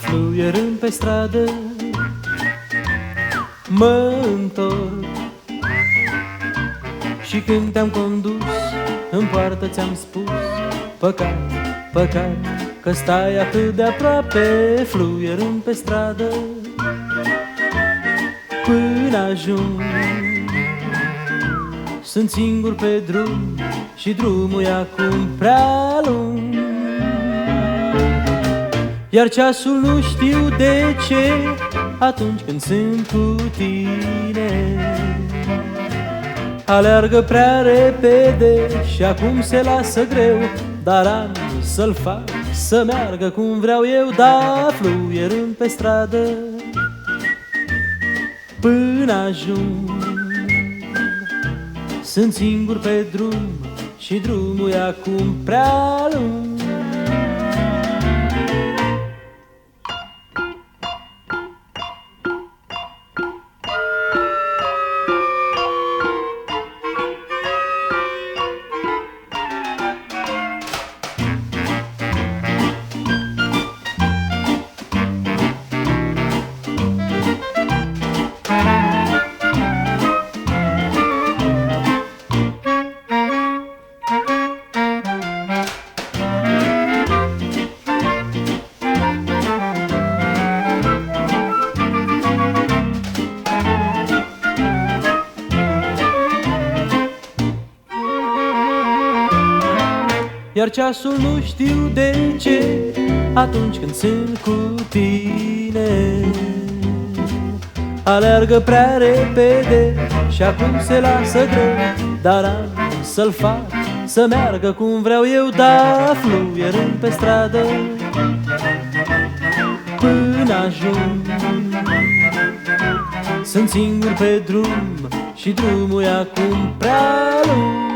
fluierând pe stradă Mă întorc. Și când te-am condus În poartă ți-am spus Păcat, păcat Că stai atât de aproape. Fluierând pe stradă Până ajung. Sunt singur pe drum Și drumul e acum prea lung Iar ceasul nu știu de ce Atunci când sunt cu tine. Aleargă prea repede și acum se lasă greu Dar am să-l fac să meargă cum vreau eu Da, fluierând pe stradă. Până ajung Sunt singur pe drum și drumul e acum prea lung Iar ceasul nu știu de ce Atunci când sunt cu tine. Alergă prea repede și acum se lasă greu Dar am să-l fac să meargă cum vreau eu Da, fluierând pe stradă. Până ajung Sunt singur pe drum și drumul e acum prea lung